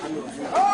Oh!